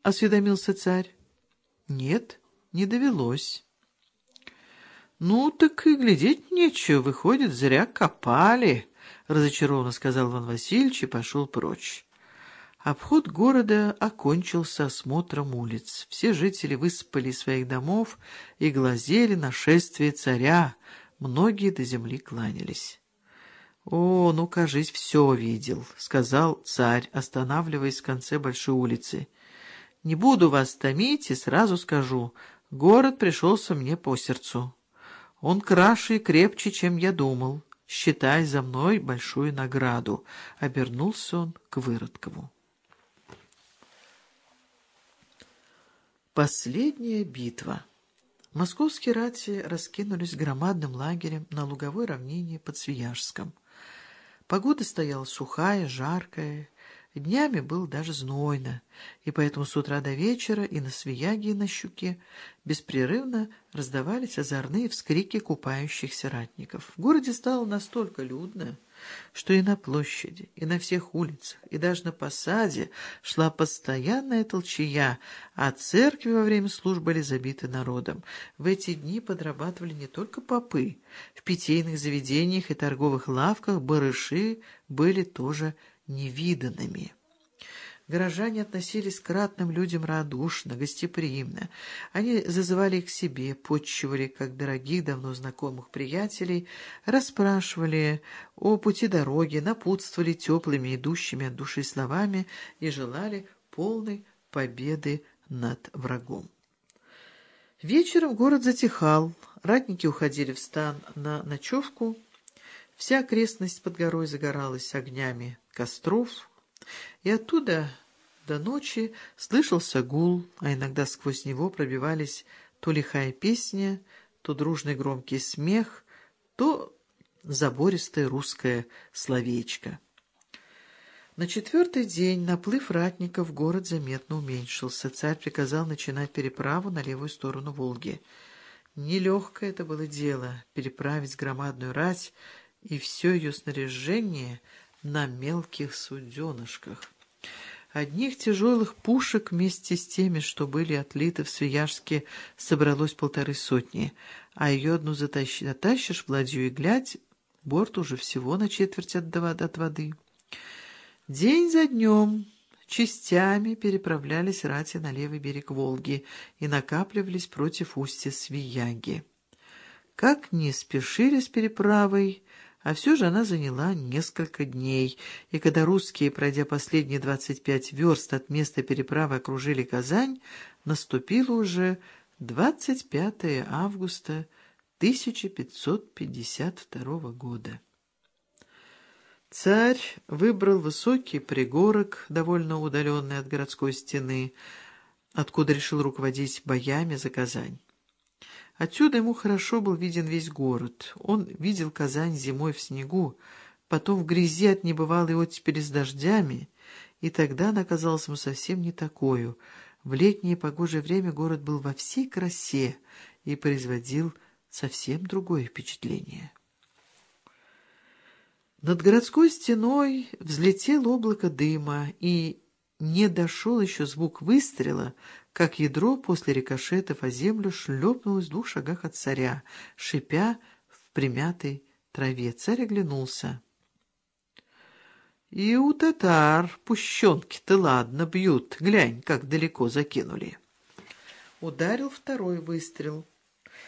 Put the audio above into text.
— осведомился царь. — Нет, не довелось. — Ну, так и глядеть нечего, выходит, зря копали, — разочарованно сказал Иван Васильевич и пошел прочь. Обход города окончился осмотром улиц. Все жители высыпали из своих домов и глазели на шествие царя. Многие до земли кланялись. — О, ну, кажись, все видел, — сказал царь, останавливаясь в конце большой улицы. — Не буду вас томить и сразу скажу, город пришелся мне по сердцу. Он краше и крепче, чем я думал. Считай за мной большую награду. Обернулся он к Выродкову. Последняя битва. Московские рати раскинулись громадным лагерем на луговой равнине под Свияжском. Погода стояла сухая, жаркая, Днями было даже знойно, и поэтому с утра до вечера и на свияге, и на щуке беспрерывно раздавались озорные вскрики купающихся ратников. В городе стало настолько людно, что и на площади, и на всех улицах, и даже на посаде шла постоянная толчая, а церкви во время служб были забиты народом. В эти дни подрабатывали не только попы. В питейных заведениях и торговых лавках барыши были тоже невиданными. Горожане относились к ратным людям радушно, гостеприимно. Они зазывали их к себе, почивали, как дорогих, давно знакомых приятелей, расспрашивали о пути дороги, напутствовали теплыми, идущими от души словами и желали полной победы над врагом. Вечером город затихал, ратники уходили в стан на ночевку, вся окрестность под горой загоралась огнями костров, и оттуда до ночи слышался гул, а иногда сквозь него пробивались то лихая песня, то дружный громкий смех, то забористое русское словечко. На четвертый день наплыв ратников город заметно уменьшился. Царь приказал начинать переправу на левую сторону Волги. Нелегкое это было дело — переправить громадную рать и все ее снаряжение — на мелких суденышках. Одних тяжелых пушек вместе с теми, что были отлиты в Свияжске, собралось полторы сотни, а ее одну затащ... затащишь в ладью и глядь, борт уже всего на четверть от, от воды. День за днем частями переправлялись рати на левый берег Волги и накапливались против устья Свияги. Как не спешили с переправой, а все же она заняла несколько дней, и когда русские, пройдя последние двадцать пять верст от места переправы, окружили Казань, наступило уже 25 августа 1552 года. Царь выбрал высокий пригорок, довольно удаленный от городской стены, откуда решил руководить боями за Казань. Отсюда ему хорошо был виден весь город. Он видел Казань зимой в снегу, потом в грязи от небывалой оттепели с дождями, и тогда она казалась ему совсем не такою. В летнее погожее время город был во всей красе и производил совсем другое впечатление. Над городской стеной взлетело облако дыма, и не дошел еще звук выстрела, как ядро после рикошетов о землю шлепнулось в двух шагах от царя, шипя в примятой траве. Царь оглянулся. И у татар пущенки-то ладно бьют, глянь, как далеко закинули. Ударил второй выстрел —